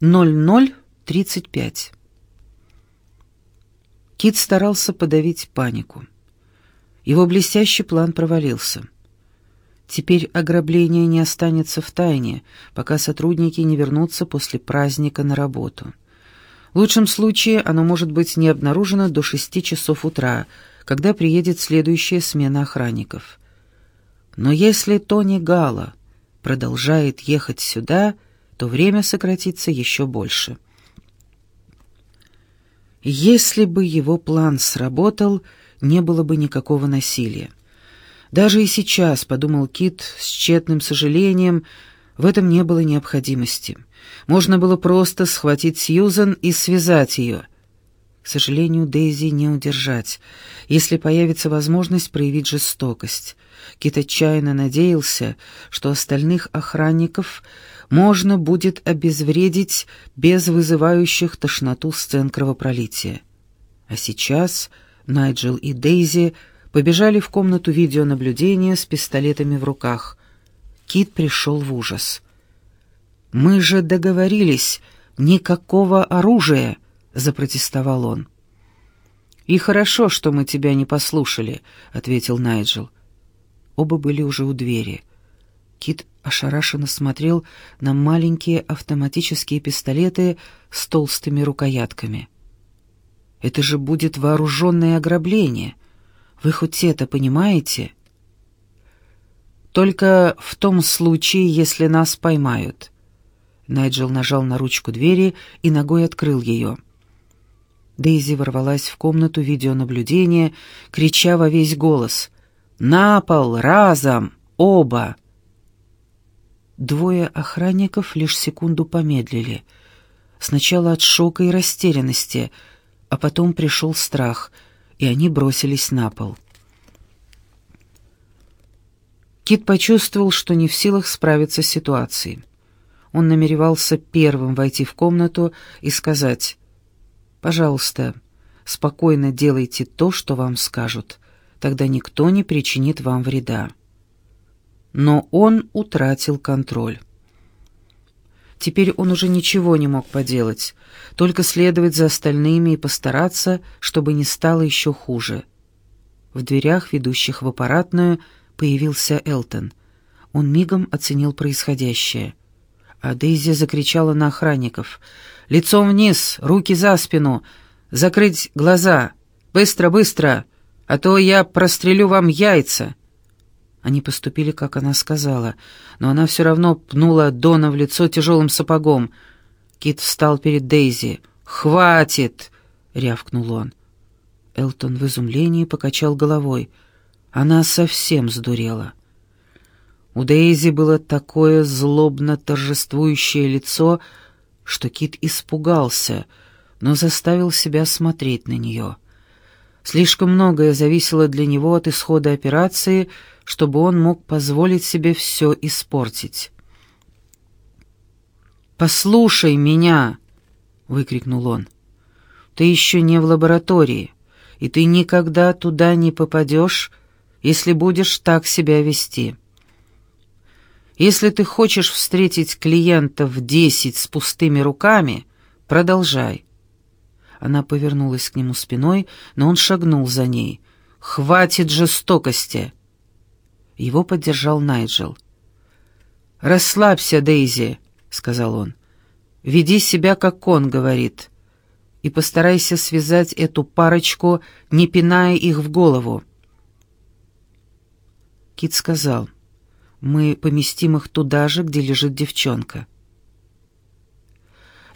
00.35. Кит старался подавить панику. Его блестящий план провалился. Теперь ограбление не останется в тайне, пока сотрудники не вернутся после праздника на работу. В лучшем случае оно может быть не обнаружено до шести часов утра, когда приедет следующая смена охранников. Но если Тони Гала продолжает ехать сюда, то время сократится еще больше. Если бы его план сработал, не было бы никакого насилия. Даже и сейчас, подумал Кит с тщетным сожалением, в этом не было необходимости. Можно было просто схватить Сьюзан и связать ее. К сожалению, Дейзи не удержать, если появится возможность проявить жестокость. Кит отчаянно надеялся, что остальных охранников можно будет обезвредить без вызывающих тошноту сцен кровопролития. А сейчас Найджел и Дейзи побежали в комнату видеонаблюдения с пистолетами в руках. Кит пришел в ужас. «Мы же договорились, никакого оружия!» — запротестовал он. «И хорошо, что мы тебя не послушали», — ответил Найджел. Оба были уже у двери. Кит ошарашенно смотрел на маленькие автоматические пистолеты с толстыми рукоятками. «Это же будет вооруженное ограбление!» Вы хоть это понимаете? Только в том случае, если нас поймают. Найджел нажал на ручку двери и ногой открыл ее. Дейзи ворвалась в комнату видеонаблюдения, крича во весь голос «На пол! Разом! Оба!» Двое охранников лишь секунду помедлили. Сначала от шока и растерянности, а потом пришел страх — и они бросились на пол. Кит почувствовал, что не в силах справиться с ситуацией. Он намеревался первым войти в комнату и сказать «Пожалуйста, спокойно делайте то, что вам скажут, тогда никто не причинит вам вреда». Но он утратил контроль. Теперь он уже ничего не мог поделать, только следовать за остальными и постараться, чтобы не стало еще хуже. В дверях, ведущих в аппаратную, появился Элтон. Он мигом оценил происходящее. А Дейзи закричала на охранников. «Лицом вниз, руки за спину, закрыть глаза! Быстро, быстро, а то я прострелю вам яйца!» Они поступили, как она сказала, но она все равно пнула Дона в лицо тяжелым сапогом. Кит встал перед Дейзи. «Хватит!» — рявкнул он. Элтон в изумлении покачал головой. Она совсем сдурела. У Дейзи было такое злобно торжествующее лицо, что Кит испугался, но заставил себя смотреть на нее. Слишком многое зависело для него от исхода операции — чтобы он мог позволить себе все испортить. «Послушай меня!» — выкрикнул он. «Ты еще не в лаборатории, и ты никогда туда не попадешь, если будешь так себя вести. Если ты хочешь встретить клиентов десять с пустыми руками, продолжай». Она повернулась к нему спиной, но он шагнул за ней. «Хватит жестокости!» Его поддержал Найджел. «Расслабься, Дейзи», — сказал он. «Веди себя, как он говорит, и постарайся связать эту парочку, не пиная их в голову». Кит сказал, «Мы поместим их туда же, где лежит девчонка».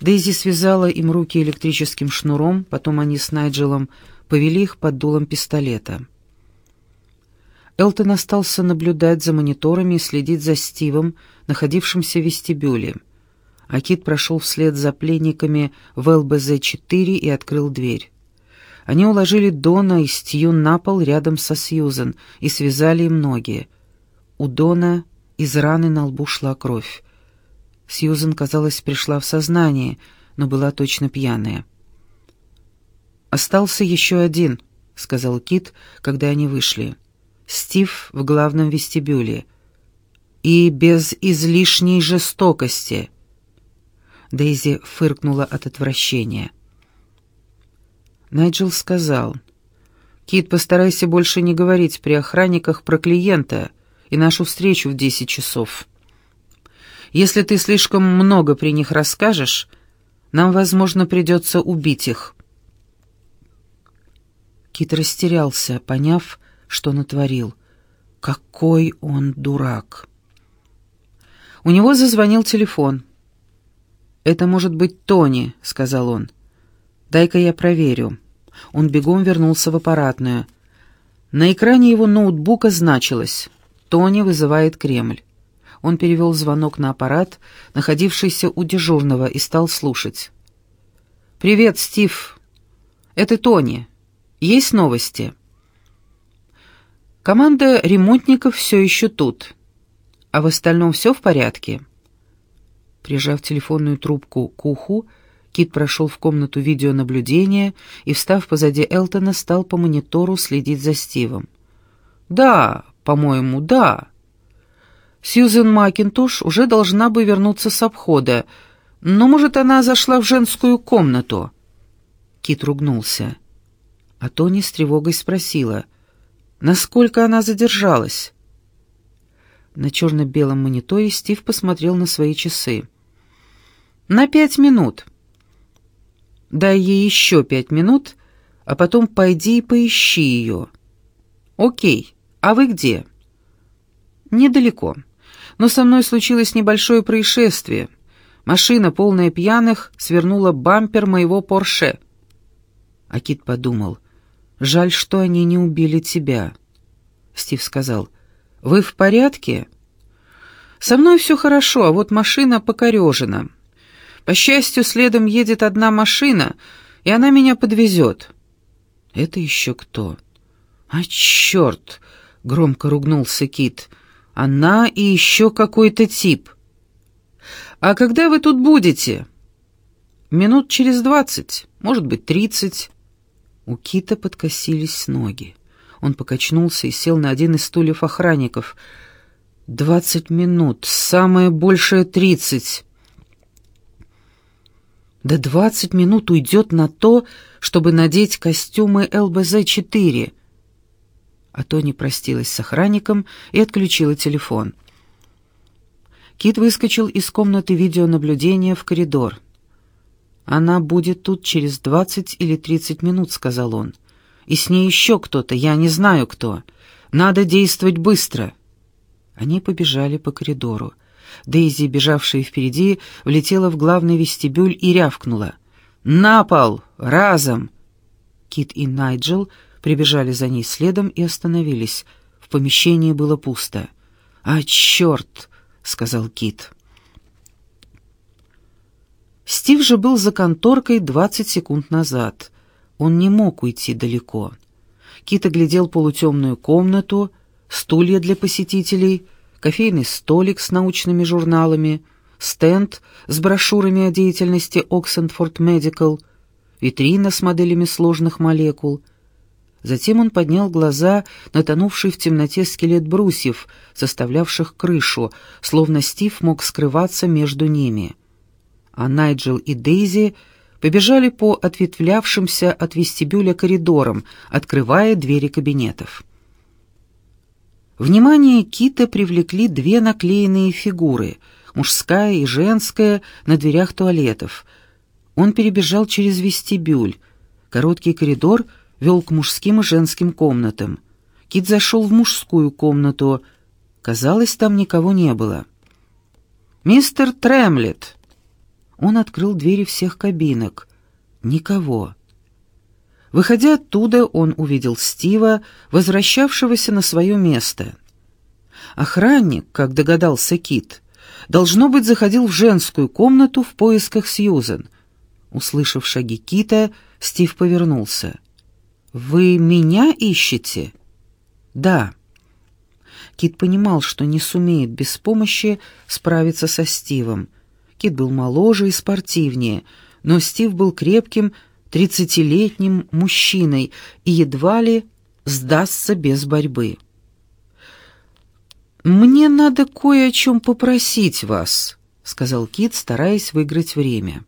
Дейзи связала им руки электрическим шнуром, потом они с Найджелом повели их под дулом пистолета. Элтон остался наблюдать за мониторами и следить за Стивом, находившимся в вестибюле. А Кит прошел вслед за пленниками в ЛБЗ-4 и открыл дверь. Они уложили Дона и Стью на пол рядом со Сьюзен и связали им ноги. У Дона из раны на лбу шла кровь. Сьюзен, казалось, пришла в сознание, но была точно пьяная. «Остался еще один», — сказал Кит, когда они вышли. Стив в главном вестибюле. И без излишней жестокости. Дейзи фыркнула от отвращения. Найджел сказал, «Кит, постарайся больше не говорить при охранниках про клиента и нашу встречу в десять часов. Если ты слишком много при них расскажешь, нам, возможно, придется убить их». Кит растерялся, поняв, что натворил. Какой он дурак! У него зазвонил телефон. «Это может быть Тони», — сказал он. «Дай-ка я проверю». Он бегом вернулся в аппаратную. На экране его ноутбука значилось «Тони вызывает Кремль». Он перевел звонок на аппарат, находившийся у дежурного, и стал слушать. «Привет, Стив. Это Тони. Есть новости?» «Команда ремонтников все еще тут. А в остальном все в порядке?» Прижав телефонную трубку к уху, Кит прошел в комнату видеонаблюдения и, встав позади Элтона, стал по монитору следить за Стивом. «Да, по-моему, да. Сьюзен Макинтош уже должна бы вернуться с обхода, но, может, она зашла в женскую комнату?» Кит ругнулся. А Тони с тревогой спросила, насколько она задержалась. На черно-белом мониторе Стив посмотрел на свои часы. «На пять минут». Дай ей еще пять минут, а потом пойди и поищи ее. Окей, а вы где? Недалеко. Но со мной случилось небольшое происшествие. Машина, полная пьяных, свернула бампер моего Порше. Акит подумал, жаль, что они не убили тебя. Стив сказал, вы в порядке? Со мной все хорошо, а вот машина покорежена. По счастью, следом едет одна машина, и она меня подвезет». «Это еще кто?» «А черт!» — громко ругнулся Кит. «Она и еще какой-то тип». «А когда вы тут будете?» «Минут через двадцать, может быть, тридцать». У Кита подкосились ноги. Он покачнулся и сел на один из стульев охранников. «Двадцать минут, самое большее тридцать». Да двадцать минут уйдет на то, чтобы надеть костюмы ЛБЗ-4. А Тони простилась с охранником и отключила телефон. Кит выскочил из комнаты видеонаблюдения в коридор. «Она будет тут через двадцать или тридцать минут», — сказал он. «И с ней еще кто-то, я не знаю кто. Надо действовать быстро». Они побежали по коридору. Дейзи, бежавшая впереди, влетела в главный вестибюль и рявкнула. «На пол! Разом!» Кит и Найджел прибежали за ней следом и остановились. В помещении было пусто. «А, черт!» — сказал Кит. Стив же был за конторкой двадцать секунд назад. Он не мог уйти далеко. Кит оглядел полутемную комнату, стулья для посетителей — кофейный столик с научными журналами, стенд с брошюрами о деятельности Oxenford Medical, витрина с моделями сложных молекул. Затем он поднял глаза на тонувший в темноте скелет брусьев, составлявших крышу, словно Стив мог скрываться между ними. А Найджел и Дейзи побежали по ответвлявшимся от вестибюля коридорам, открывая двери кабинетов. Внимание Кита привлекли две наклеенные фигуры, мужская и женская, на дверях туалетов. Он перебежал через вестибюль. Короткий коридор вел к мужским и женским комнатам. Кит зашел в мужскую комнату. Казалось, там никого не было. «Мистер Тремлет!» Он открыл двери всех кабинок. Никого. Выходя оттуда, он увидел Стива, возвращавшегося на свое место. Охранник, как догадался Кит, должно быть, заходил в женскую комнату в поисках Сьюзен. Услышав шаги Кита, Стив повернулся. «Вы меня ищете?» «Да». Кит понимал, что не сумеет без помощи справиться со Стивом. Кит был моложе и спортивнее, но Стив был крепким, тридцатилетним мужчиной и едва ли сдастся без борьбы. «Мне надо кое о чем попросить вас», — сказал Кит, стараясь выиграть время.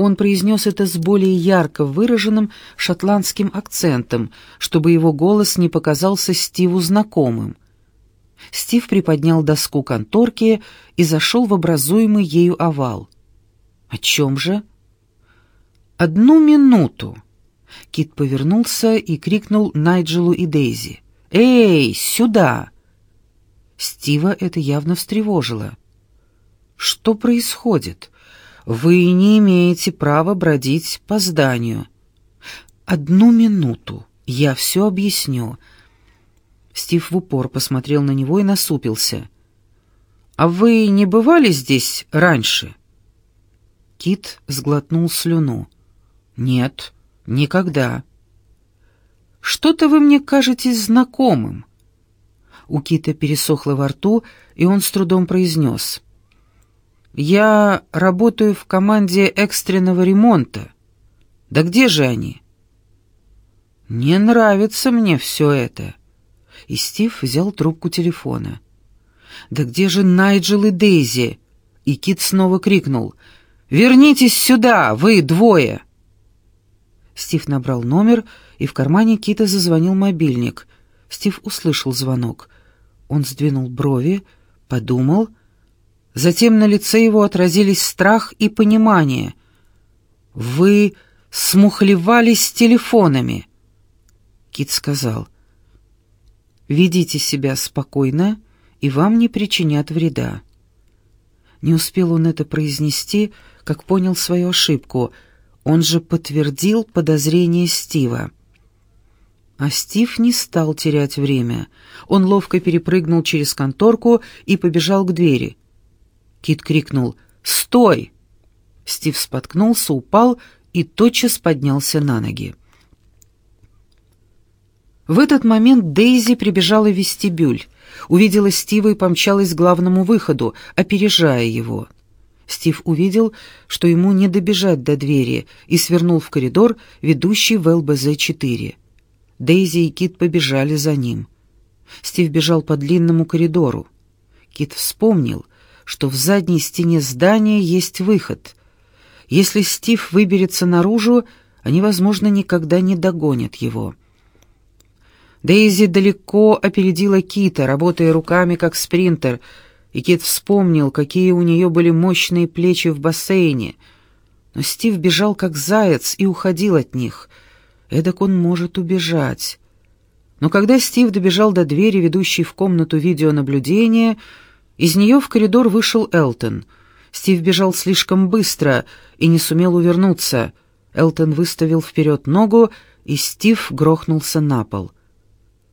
Он произнес это с более ярко выраженным шотландским акцентом, чтобы его голос не показался Стиву знакомым. Стив приподнял доску конторки и зашел в образуемый ею овал. «О чем же?» «Одну минуту!» Кит повернулся и крикнул Найджелу и Дейзи. «Эй, сюда!» Стива это явно встревожило. «Что происходит? Вы не имеете права бродить по зданию». «Одну минуту, я все объясню». Стив в упор посмотрел на него и насупился. «А вы не бывали здесь раньше?» Кит сглотнул слюну. «Нет, никогда». «Что-то вы мне кажетесь знакомым». У Кита пересохло во рту, и он с трудом произнес. «Я работаю в команде экстренного ремонта. Да где же они?» «Не нравится мне все это». И Стив взял трубку телефона. «Да где же Найджел и Дейзи?» И Кит снова крикнул. «Вернитесь сюда, вы двое!» Стив набрал номер, и в кармане Кита зазвонил мобильник. Стив услышал звонок. Он сдвинул брови, подумал. Затем на лице его отразились страх и понимание. «Вы смухлевались телефонами!» Кит сказал. «Ведите себя спокойно, и вам не причинят вреда». Не успел он это произнести, как понял свою ошибку. Он же подтвердил подозрение Стива. А Стив не стал терять время. Он ловко перепрыгнул через конторку и побежал к двери. Кит крикнул «Стой!». Стив споткнулся, упал и тотчас поднялся на ноги. В этот момент Дейзи прибежала в вестибюль, увидела Стива и помчалась к главному выходу, опережая его. Стив увидел, что ему не добежать до двери, и свернул в коридор, ведущий в ЛБЗ-4. Дейзи и Кит побежали за ним. Стив бежал по длинному коридору. Кит вспомнил, что в задней стене здания есть выход. Если Стив выберется наружу, они, возможно, никогда не догонят его. Дейзи далеко опередила Кита, работая руками как спринтер, и Кит вспомнил, какие у нее были мощные плечи в бассейне. Но Стив бежал как заяц и уходил от них — Эдак он может убежать. Но когда Стив добежал до двери, ведущей в комнату видеонаблюдения, из нее в коридор вышел Элтон. Стив бежал слишком быстро и не сумел увернуться. Элтон выставил вперед ногу, и Стив грохнулся на пол.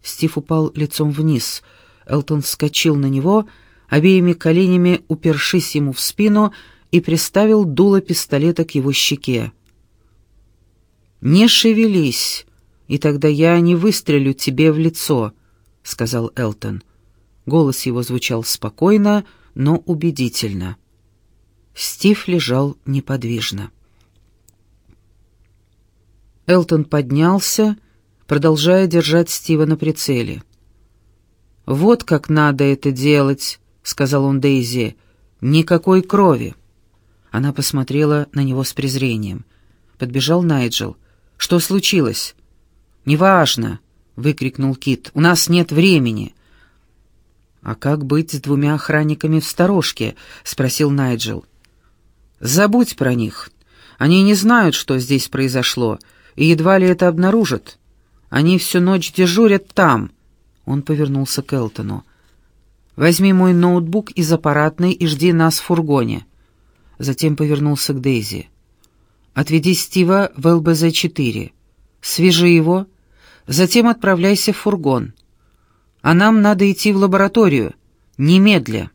Стив упал лицом вниз. Элтон вскочил на него, обеими коленями упершись ему в спину, и приставил дуло пистолета к его щеке. «Не шевелись, и тогда я не выстрелю тебе в лицо», — сказал Элтон. Голос его звучал спокойно, но убедительно. Стив лежал неподвижно. Элтон поднялся, продолжая держать Стива на прицеле. «Вот как надо это делать», — сказал он Дейзи. «Никакой крови». Она посмотрела на него с презрением. Подбежал Найджел — что случилось?» «Неважно», — выкрикнул Кит. «У нас нет времени». «А как быть с двумя охранниками в сторожке?» — спросил Найджел. «Забудь про них. Они не знают, что здесь произошло, и едва ли это обнаружат. Они всю ночь дежурят там». Он повернулся к Элтону. «Возьми мой ноутбук из аппаратной и жди нас в фургоне». Затем повернулся к Дейзи. Отведи Стива в ЛБЗ-4. Свяжи его, затем отправляйся в фургон. А нам надо идти в лабораторию. Немедля.